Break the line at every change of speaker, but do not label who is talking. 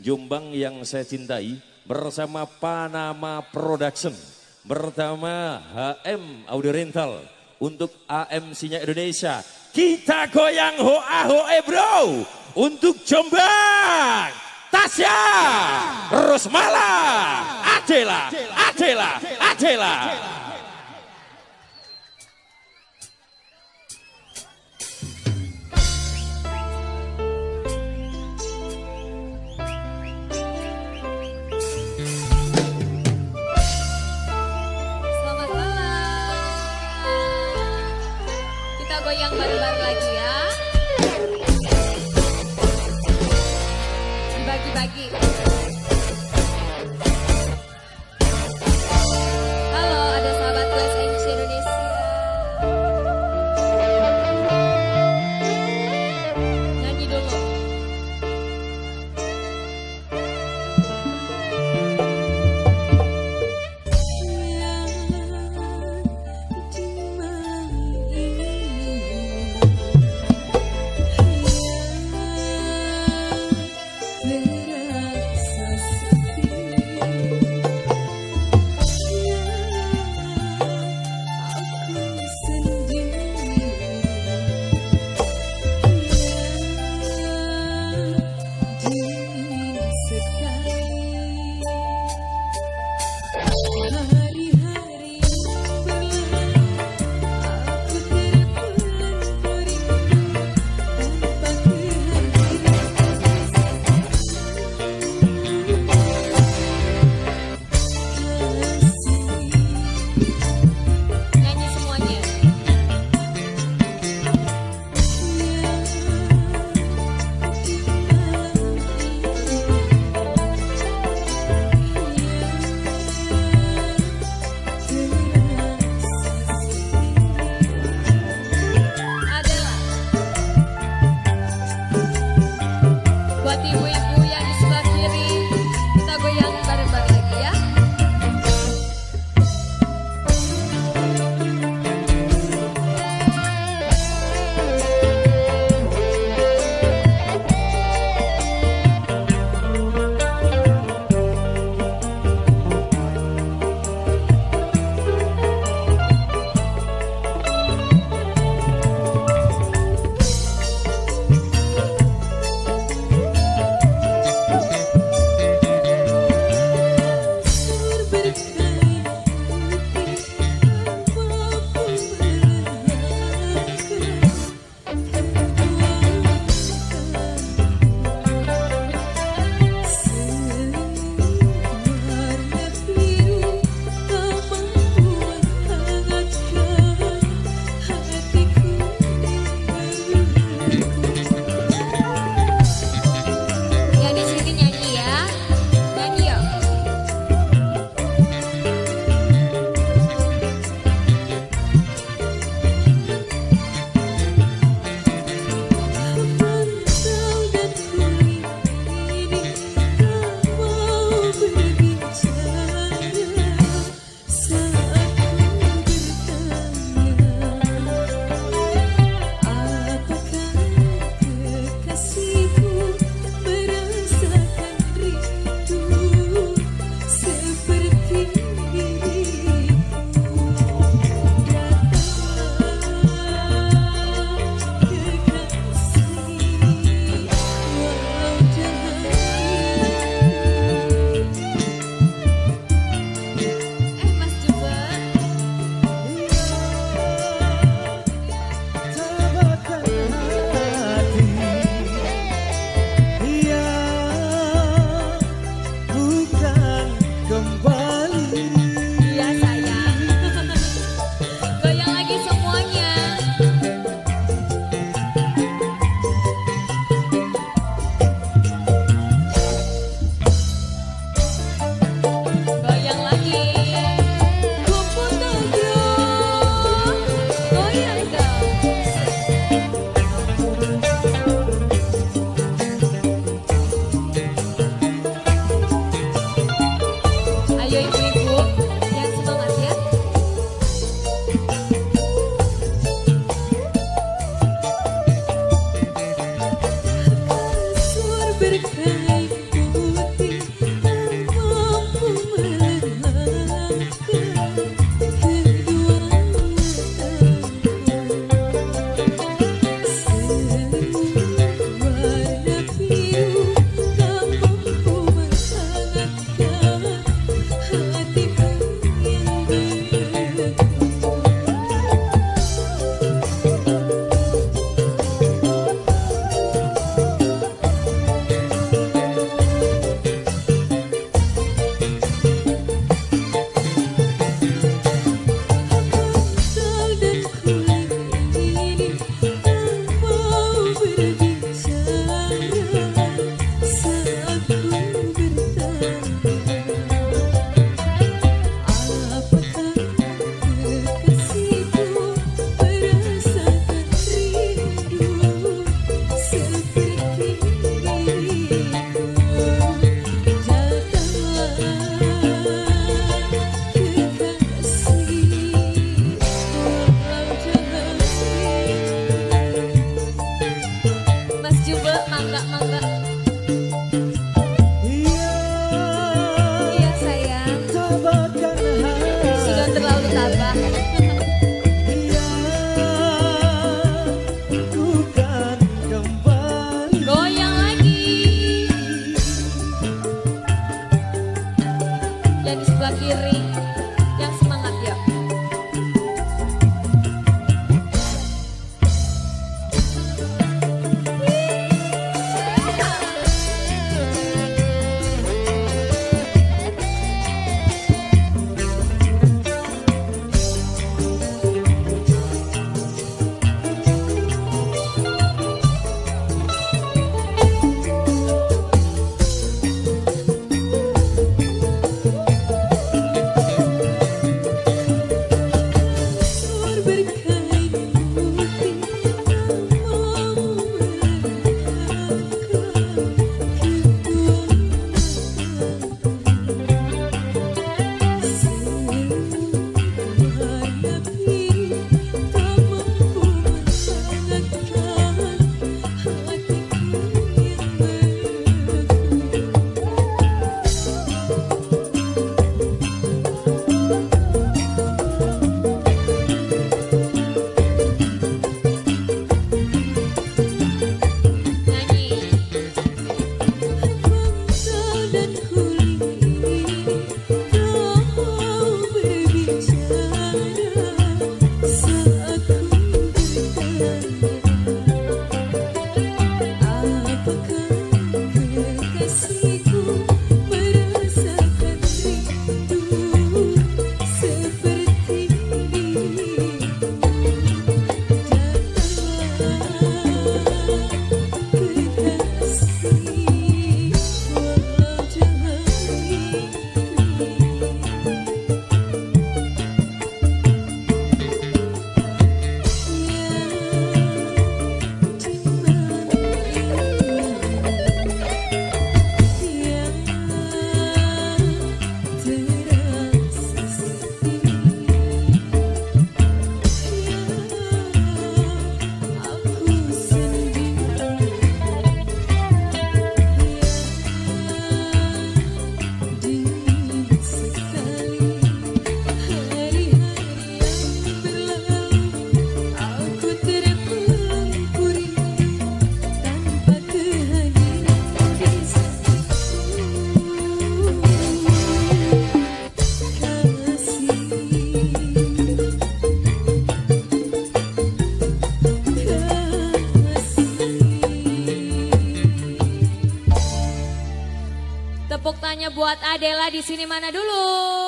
Jombang yang saya cintai bersama Panama Production bersama HM Audio Rental untuk AMC-nya Indonesia. Kita goyang hoa hoe bro untuk Jombang. Tasya, Rosmala, Adela, Adela, Adela. Adela.
Maggie. Thank you. Di sini mana dulu?